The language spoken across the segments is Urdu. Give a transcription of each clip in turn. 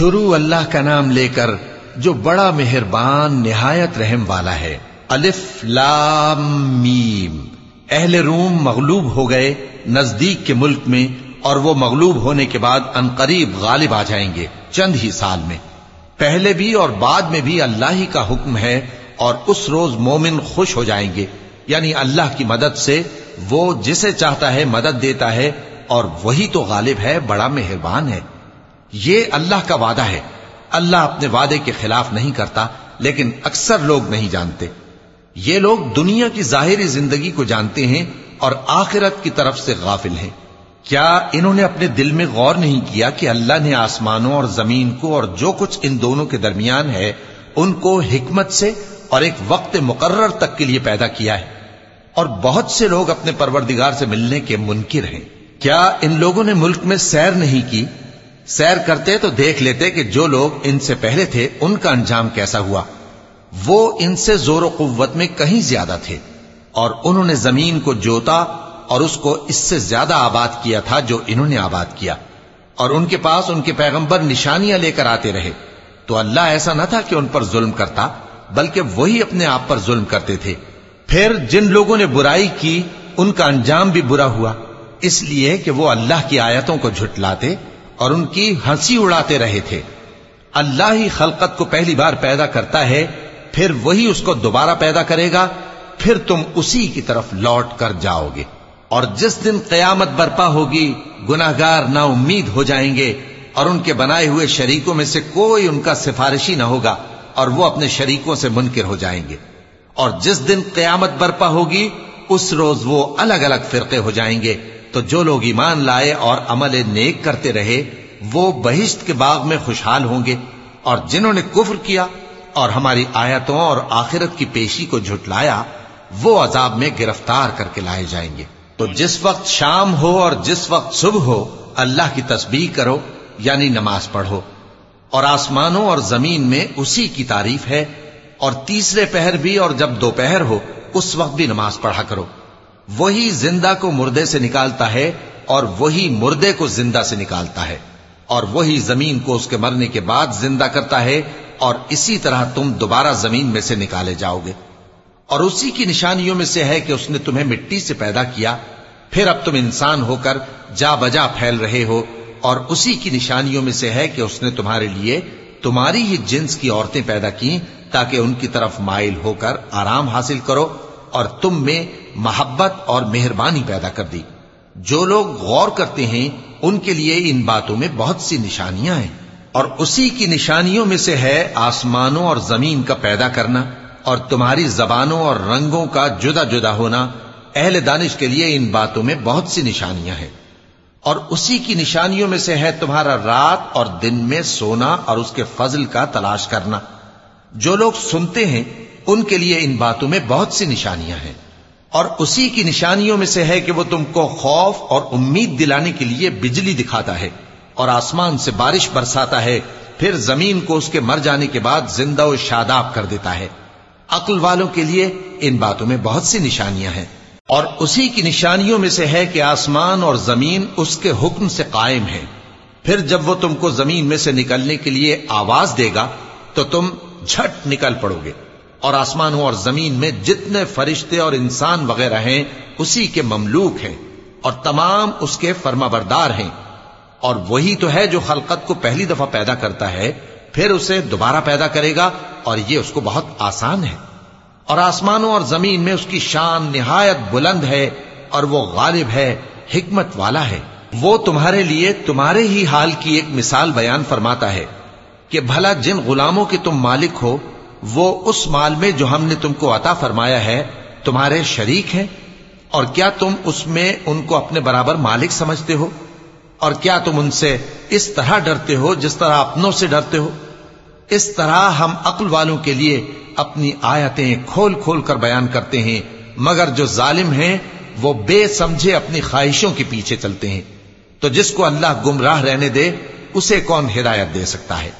شروع اللہ کا نام لے کر جو بڑا مہربان نہایت رحم والا ہے۔ الف لام میم۔ اہل روم مغلوب ہو گئے نزدیک کے ملک میں اور وہ مغلوب ہونے کے بعد انقریب غالب آ جائیں گے چند ہی سال میں۔ پہلے بھی اور بعد میں بھی اللہ ہی کا حکم ہے اور اس روز مومن خوش ہو جائیں گے۔ یعنی اللہ کی مدد سے وہ جسے چاہتا ہے مدد دیتا ہے اور وہی تو غالب ہے، بڑا مہربان ہے۔ یہ اللہ کا وعدہ ہے۔ اللہ اپنے وعدے کے خلاف نہیں کرتا، لیکن اکثر لوگ نہیں جانتے۔ یہ لوگ دنیا کی ظاہری زندگی کو جانتے ہیں اور آخرت کی طرف سے غافل ہیں۔ کیا انہوں نے اپنے دل میں غور نہیں کیا کہ اللہ نے آسمانوں اور زمین کو اور جو کچھ ان دونوں کے درمیان ہے، ان کو حکمت سے اور ایک وقت مقرر تک کے لیے پیدا کیا ہے؟ اور بہت سے لوگ اپنے پروردگار سے ملنے کے منکر ہیں۔ کیا ان لوگوں نے ملک میں سیر نہیں کی؟ سیر کرتے تو دیکھ لیتے کہ جو لوگ ان سے پہلے تھے، ان کا انجام کیسا ہوا؟ وہ ان سے زور و قوت میں کہیں زیادہ تھے، اور انہوں نے زمین کو جوتا اور اس کو اس سے زیادہ آباد کیا تھا جو انہوں نے آباد کیا۔ اور ان کے پاس ان کے پیغمبر نشانیاں لے کر آتے رہے۔ تو اللہ ایسا نہ تھا کہ ان پر ظلم کرتا، بلکہ وہی اپنے آپ پر ظلم کرتے تھے۔ پھر جن لوگوں نے برائی کی، ان کا انجام بھی برا ہوا، اس لیے کہ وہ اللہ کی آیتوں کو جھٹلاتے اور ان کی ہنسی اڑاتے رہے تھے۔ اللہ ہی خلقت کو پہلی بار پیدا کرتا ہے، پھر وہی اس کو دوبارہ پیدا کرے گا، پھر تم اسی کی طرف لوٹ کر جاؤ گے۔ اور جس دن قیامت برپا ہوگی، گناہگار نا امید ہو جائیں گے اور ان کے بنائے ہوئے شریکوں میں سے کوئی ان کا سفارشی نہ ہوگا اور وہ اپنے شریکوں سے منکر ہو جائیں گے۔ اور جس دن قیامت برپا ہوگی، اس روز وہ الگ الگ فرقے ہو جائیں گے۔ تو جو لوگ ایمان لائے اور عمل نیک کرتے رہے، وہ بہشت کے باغ میں خوشحال ہوں گے اور جنہوں نے کفر کیا اور ہماری آیتوں اور آخرت کی پیشی کو جھٹلایا، وہ عذاب میں گرفتار کر کے لائے جائیں گے۔ تو جس وقت شام ہو اور جس وقت صبح ہو، اللہ کی تسبیح کرو یعنی نماز پڑھو۔ اور آسمانوں اور زمین میں اسی کی تعریف ہے، اور تیسرے پہر بھی اور جب دوپہر ہو، اس وقت بھی نماز پڑھا کرو۔ وہی زندہ کو مردے سے نکالتا ہے اور وہی مردے کو زندہ سے نکالتا ہے اور وہی زمین کو اس کے مرنے کے بعد زندہ کرتا ہے اور اسی طرح تم دوبارہ زمین میں سے نکالے جاؤ گے۔ اور اسی کی نشانیوں میں سے ہے کہ اس نے تمہیں مٹی سے پیدا کیا، پھر اب تم انسان ہو کر جا بجا پھیل رہے ہو۔ اور اسی کی نشانیوں میں سے ہے کہ اس نے تمہارے لیے تمہاری ہی جنس کی عورتیں پیدا کی تاکہ ان کی طرف مائل ہو کر آرام حاصل کرو۔ اور تم میں محبت اور مہربانی پیدا کر دی۔ جو لوگ غور کرتے ہیں، ان کے لیے ان باتوں میں بہت سی نشانیاں ہیں۔ اور اسی کی نشانیوں میں سے ہے آسمانوں اور زمین کا پیدا کرنا، اور تمہاری زبانوں اور رنگوں کا جدا جدا ہونا۔ اہل دانش کے لیے ان باتوں میں بہت سی نشانیاں ہیں۔ اور اسی کی نشانیوں میں سے ہے تمہارا رات اور دن میں سونا اور اس کے فضل کا تلاش کرنا۔ جو لوگ سنتے ہیں ان کے لیے ان باتوں میں بہت سی نشانیاں ہیں۔ اور اسی کی نشانیوں میں سے ہے کہ وہ تم کو خوف اور امید دلانے کے لیے بجلی دکھاتا ہے اور آسمان سے بارش برساتا ہے، پھر زمین کو اس کے مر جانے کے بعد زندہ و شاداب کر دیتا ہے۔ عقل والوں کے لیے ان باتوں میں بہت سی نشانیاں ہیں۔ اور اسی کی نشانیوں میں سے ہے کہ آسمان اور زمین اس کے حکم سے قائم ہے پھر جب وہ تم کو زمین میں سے نکلنے کے لیے آواز دے گا، تو تم جھٹ نکل پڑو گے۔ اور آسمانوں اور زمین میں جتنے فرشتے اور انسان وغیرہ ہیں، اسی کے مملوک ہیں اور تمام اس کے فرما بردار ہیں۔ اور وہی تو ہے جو خلقت کو پہلی دفعہ پیدا کرتا ہے، پھر اسے دوبارہ پیدا کرے گا اور یہ اس کو بہت آسان ہے۔ اور آسمانوں اور زمین میں اس کی شان نہایت بلند ہے اور وہ غالب ہے، حکمت والا ہے۔ وہ تمہارے لیے تمہارے ہی حال کی ایک مثال بیان فرماتا ہے کہ بھلا جن غلاموں کے تم مالک ہو وہ اس مال میں جو ہم نے تم کو عطا فرمایا ہے، تمہارے شریک ہیں، اور کیا تم اس میں ان کو اپنے برابر مالک سمجھتے ہو؟ اور کیا تم ان سے اس طرح ڈرتے ہو جس طرح اپنوں سے ڈرتے ہو؟ اس طرح ہم عقل والوں کے لیے اپنی آیتیں کھول کھول کر بیان کرتے ہیں، مگر جو ظالم ہیں، وہ بے سمجھے اپنی خواہشوں کے پیچھے چلتے ہیں۔ تو جس کو اللہ گمراہ رہنے دے، اسے کون ہدایت دے سکتا ہے؟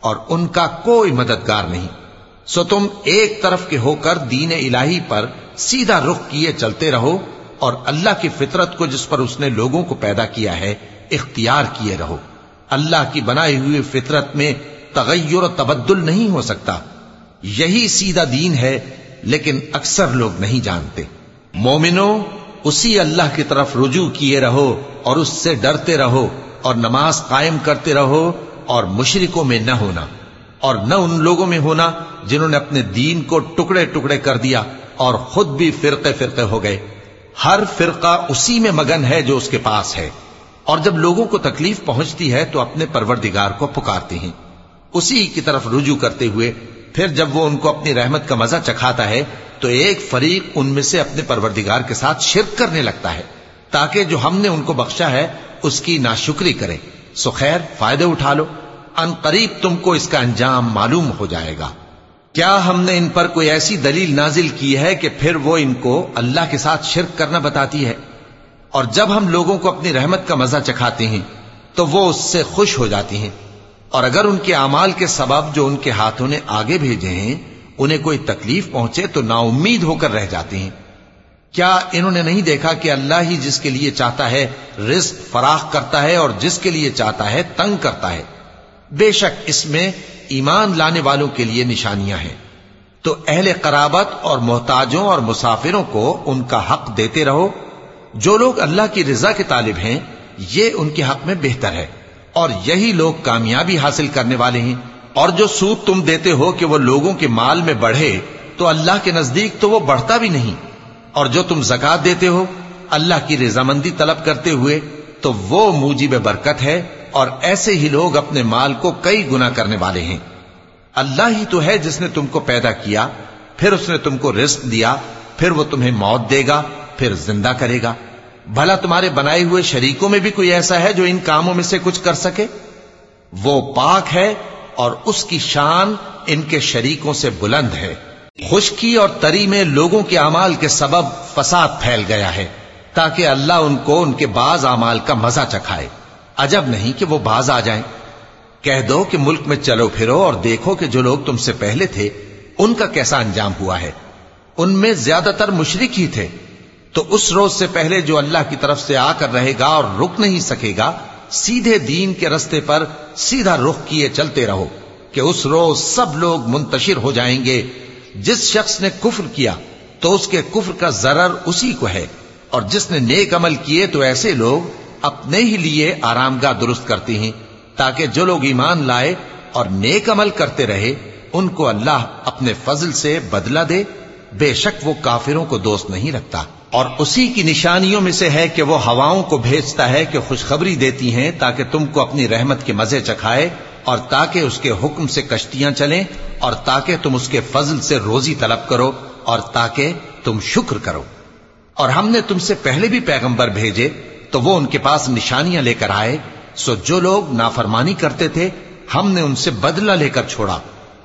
اور ان کا کوئی مددگار نہیں۔ سو تم ایک طرف کے ہو کر دین الہی پر سیدھا رخ کیے چلتے رہو اور اللہ کی فطرت کو جس پر اس نے لوگوں کو پیدا کیا ہے، اختیار کیے رہو۔ اللہ کی بنائی ہوئی فطرت میں تغیر و تبدل نہیں ہو سکتا۔ یہی سیدھا دین ہے، لیکن اکثر لوگ نہیں جانتے۔ مومنو اسی اللہ کی طرف رجوع کیے رہو اور اس سے ڈرتے رہو اور نماز قائم کرتے رہو اور مشرکوں میں نہ ہونا۔ اور نہ ان لوگوں میں ہونا جنہوں نے اپنے دین کو ٹکڑے ٹکڑے کر دیا اور خود بھی فرقے فرقے ہو گئے۔ ہر فرقہ اسی میں مگن ہے جو اس کے پاس ہے۔ اور جب لوگوں کو تکلیف پہنچتی ہے تو اپنے پروردگار کو پکارتے ہیں۔ اسی کی طرف رجوع کرتے ہوئے پھر جب وہ ان کو اپنی رحمت کا مزہ چکھاتا ہے تو ایک فریق ان میں سے اپنے پروردگار کے ساتھ شرک کرنے لگتا ہے۔ تاکہ جو ہم نے ان کو بخشا ہے اس کی ناشکری کرے سو خیر فائدے اٹھا لو۔ ان قریب تم کو اس کا انجام معلوم ہو جائے گا۔ کیا ہم نے ان پر کوئی ایسی دلیل نازل کی ہے کہ پھر وہ ان کو اللہ کے ساتھ شرک کرنا بتاتی ہے؟ اور جب ہم لوگوں کو اپنی رحمت کا مزہ چکھاتے ہیں، تو وہ اس سے خوش ہو جاتی ہیں۔ اور اگر ان کے اعمال کے سبب جو ان کے ہاتھوں نے آگے بھیجے ہیں، انہیں کوئی تکلیف پہنچے تو نا امید ہو کر رہ جاتے ہیں۔ کیا انہوں نے نہیں دیکھا کہ اللہ ہی جس کے لیے چاہتا ہے رزق فراخ کرتا ہے اور جس کے لیے چاہتا ہے تنگ کرتا ہے؟ بے شک اس میں ایمان لانے والوں کے لیے نشانیاں ہیں۔ تو اہل قرابت اور محتاجوں اور مسافروں کو ان کا حق دیتے رہو۔ جو لوگ اللہ کی رضا کے طالب ہیں، یہ ان کے حق میں بہتر ہے۔ اور یہی لوگ کامیابی حاصل کرنے والے ہیں۔ اور جو سود تم دیتے ہو کہ وہ لوگوں کے مال میں بڑھے، تو اللہ کے نزدیک تو وہ بڑھتا بھی نہیں۔ اور جو تم زکات دیتے ہو، اللہ کی رضامندی طلب کرتے ہوئے، تو وہ موجب برکت ہے۔ اور ایسے ہی لوگ اپنے مال کو کئی گنا کرنے والے ہیں۔ اللہ ہی تو ہے جس نے تم کو پیدا کیا، پھر اس نے تم کو رزق دیا، پھر وہ تمہیں موت دے گا، پھر زندہ کرے گا۔ بھلا تمہارے بنائے ہوئے شریکوں میں بھی کوئی ایسا ہے جو ان کاموں میں سے کچھ کر سکے؟ وہ پاک ہے اور اس کی شان ان کے شریکوں سے بلند ہے۔ خشکی اور تری میں لوگوں کے اعمال کے سبب فساد پھیل گیا ہے، تاکہ اللہ ان کو ان کے بعض اعمال کا مزہ چکھائے۔ عجب نہیں کہ وہ باز آ جائیں۔ کہہ دو کہ ملک میں چلو پھرو اور دیکھو کہ جو لوگ تم سے پہلے تھے، ان کا کیسا انجام ہوا ہے۔ ان میں زیادہ تر مشرک ہی تھے۔ تو اس روز سے پہلے جو اللہ کی طرف سے آ کر رہے گا اور رک نہیں سکے گا، سیدھے دین کے رستے پر سیدھا رخ کیے چلتے رہو کہ اس روز سب لوگ منتشر ہو جائیں گے۔ جس شخص نے کفر کیا، تو اس کے کفر کا ضرر اسی کو ہے۔ اور جس نے نیک عمل کیے، تو ایسے لوگ اپنے ہی لیے آرام گاہ درست کرتے ہیں، تاکہ جو لوگ ایمان لائے اور نیک عمل کرتے رہے، ان کو اللہ اپنے فضل سے بدلہ دے۔ بے شک وہ کافروں کو دوست نہیں رکھتا۔ اور اسی کی نشانیوں میں سے ہے کہ وہ ہواؤں کو بھیجتا ہے کہ خوشخبری دیتی ہیں، تاکہ تم کو اپنی رحمت کے مزے چکھائے اور تاکہ اس کے حکم سے کشتیاں چلیں اور تاکہ تم اس کے فضل سے روزی طلب کرو اور تاکہ تم شکر کرو۔ اور ہم نے تم سے پہلے بھی پیغمبر بھیجے تو وہ ان کے پاس نشانیاں لے کر آئے، سو جو لوگ نافرمانی کرتے تھے، ہم نے ان سے بدلہ لے کر چھوڑا۔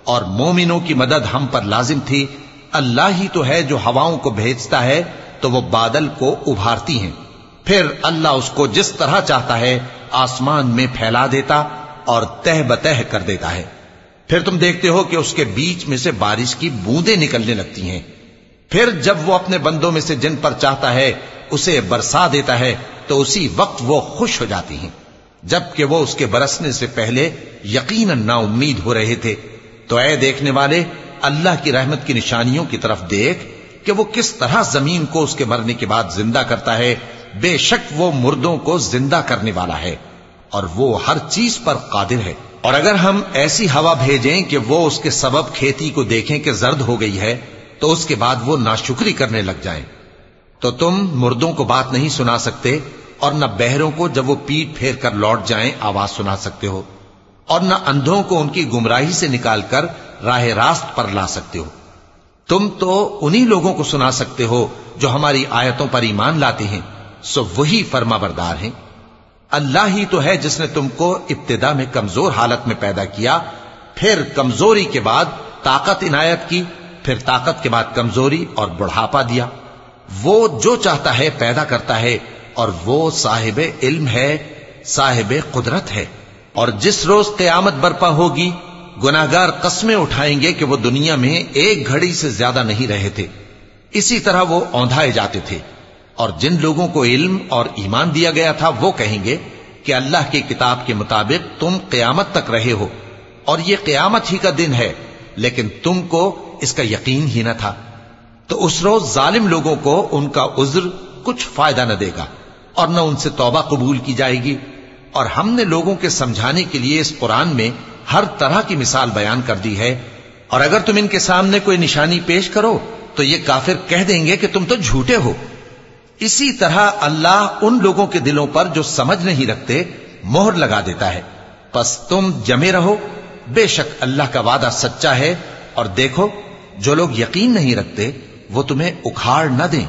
اور مومنوں کی مدد ہم پر لازم تھی۔ اللہ ہی تو ہے جو ہواؤں کو بھیجتا ہے، تو وہ بادل کو ابھارتی ہیں۔ پھر اللہ اس کو جس طرح چاہتا ہے، آسمان میں پھیلا دیتا اور تہ بتہ کر دیتا ہے۔ پھر تم دیکھتے ہو کہ اس کے بیچ میں سے بارش کی بوندیں نکلنے لگتی ہیں۔ پھر جب وہ اپنے بندوں میں سے جن پر چاہتا ہے، اسے برسا دیتا ہے۔ تو اسی وقت وہ خوش ہو جاتی ہیں۔ جبکہ وہ اس کے برسنے سے پہلے یقیناً نا امید ہو رہے تھے۔ تو اے دیکھنے والے، اللہ کی رحمت کی نشانیوں کی طرف دیکھ کہ وہ کس طرح زمین کو اس کے مرنے کے بعد زندہ کرتا ہے۔ بے شک وہ مردوں کو زندہ کرنے والا ہے۔ اور وہ ہر چیز پر قادر ہے۔ اور اگر ہم ایسی ہوا بھیجیں کہ وہ اس کے سبب کھیتی کو دیکھیں کہ زرد ہو گئی ہے، تو اس کے بعد وہ ناشکری کرنے لگ جائیں۔ تو تم مردوں کو بات نہیں سنا سکتے اور نہ بہروں کو جب وہ پیٹ پھیر کر لوٹ جائیں آواز سنا سکتے ہو اور نہ اندھوں کو ان کی گمراہی سے نکال کر راہ راست پر لا سکتے ہو۔ تم تو انہی لوگوں کو سنا سکتے ہو جو ہماری آیتوں پر ایمان لاتے ہیں، سو وہی فرما بردار ہیں۔ اللہ ہی تو ہے جس نے تم کو ابتدا میں کمزور حالت میں پیدا کیا، پھر کمزوری کے بعد طاقت عنایت کی، پھر طاقت کے بعد کمزوری اور بڑھاپا دیا۔ وہ جو چاہتا ہے پیدا کرتا ہے اور وہ صاحب علم ہے، صاحب قدرت ہے۔ اور جس روز قیامت برپا ہوگی گناگار قسمیں اٹھائیں گے کہ وہ دنیا میں ایک گھڑی سے زیادہ نہیں رہے تھے۔ اسی طرح وہ اوندھائے جاتے تھے۔ اور جن لوگوں کو علم اور ایمان دیا گیا تھا، وہ کہیں گے کہ اللہ کی کتاب کے مطابق تم قیامت تک رہے ہو۔ اور یہ قیامت ہی کا دن ہے، لیکن تم کو اس کا یقین ہی نہ تھا۔ تو اس روز ظالم لوگوں کو ان کا عذر کچھ فائدہ نہ دے گا اور نہ ان سے توبہ قبول کی جائے گی۔ اور ہم نے لوگوں کے سمجھانے کے لیے اس قرآن میں ہر طرح کی مثال بیان کر دی ہے۔ اور اگر تم ان کے سامنے کوئی نشانی پیش کرو، تو یہ کافر کہہ دیں گے کہ تم تو جھوٹے ہو۔ اسی طرح اللہ ان لوگوں کے دلوں پر جو سمجھ نہیں رکھتے، مہر لگا دیتا ہے۔ پس تم جمے رہو۔ بے شک اللہ کا وعدہ سچا ہے۔ اور دیکھو، جو لوگ یقین نہیں رکھتے وہ تمہیں اکھاڑ نہ دیں۔